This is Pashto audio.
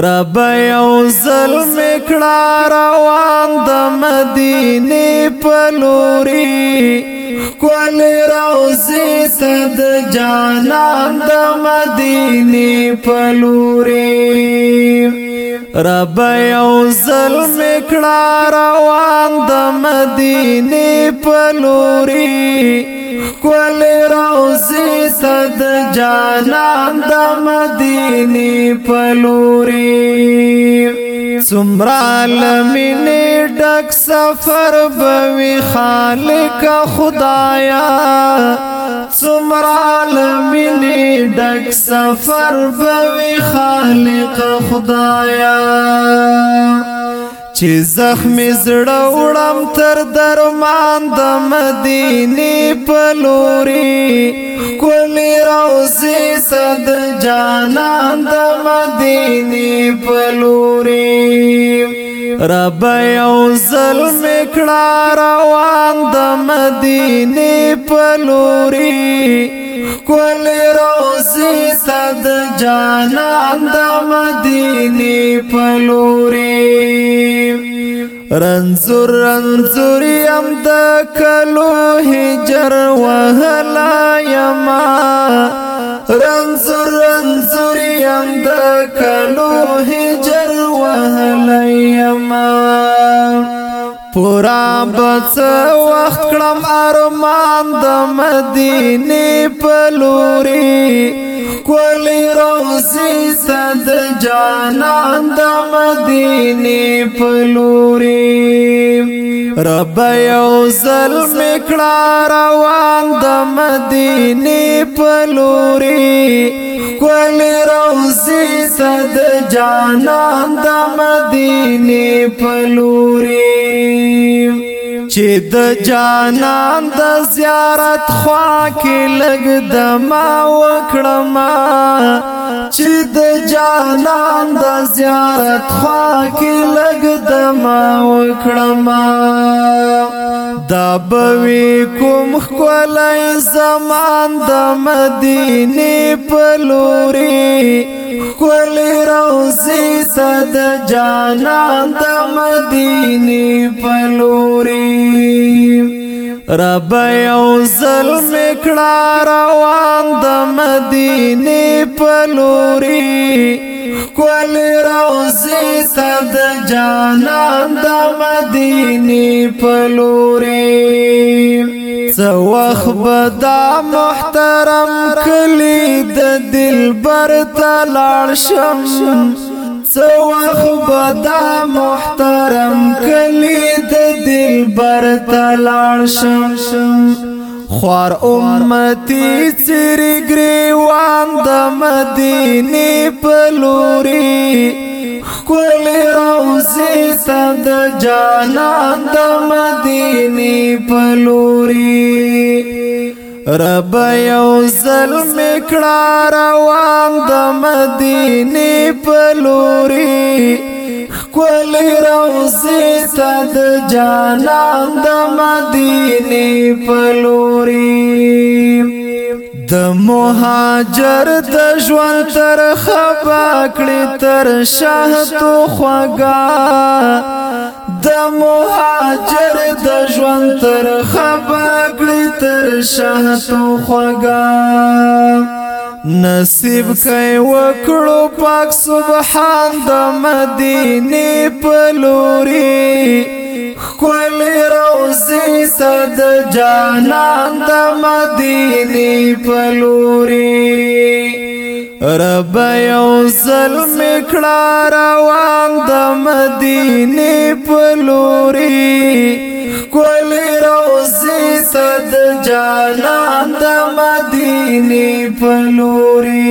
رب یو ظلم کړه روان د مدینه په لوري خپل روزه ته د جانان د مدینه په لوري رب یو ظلم کړه روان د مدینه په لوري کول روزي تد جانان د مدینه پلوري سمرا لمنه ډک سفر بوي خالق خدایا سمرا لمنه ډک سفر بوي خالق خدایا چې زخم زړه وړم تر درمان د مدینه په لوري خپل روزي صد جانان د مدینه په لوري رب یو ظلم کړه روان د مدینه په لوري خپل روزي د جانان د مدینه پلوري رنزور رنزور يم د کلو هجر وهلا يما رنزور رنزور يم د کلو هجر وهلا يما پورا بچ وخت کړم ارمان د مدینه پلوري ښکلی روزي ست جانان د مدینه په لوري رب یو ظلم کړه روان د مدینه په لوري ښکلی روزي ست جانان د مدینه په لوري چې د جانان د زیارت خوا کې لګ دما وکړم چې د جانان د زیارت خوا کې لګ دما وکړم دا بوي کوم خلای زمان د مدینه په لوري کل روزی تد جانان د مدینی پلوری رب یو ظلم کړه روان د مدینی پلوری کول روزي صد جانان د مدینه په لوري څوخ بدا محترم کلی د دلبر تلاړ شم څوخ بدا محترم کلی د دلبر تلاړ شم خوار امتی چری گریوان د مدینه پلوري خپل روزي تد جانان د مدینه پلوري رب یو ظلم کړه روان د مدینه پلوري کل روزی تا د جانان د مدینه پلوري د مهاجر د ژوند تر خبا کړی تر شاه تو خوګا د مهاجر د ژوند تر خبا کړی تر شاه تو خوګا نصیب کای وکړو پاک سبحان د مدینه پلوري خپل روزي صد جانان د مدینه پلوري رب یو ظلم کړه روان د مدینه پلوري सदजानामधिने पलोरे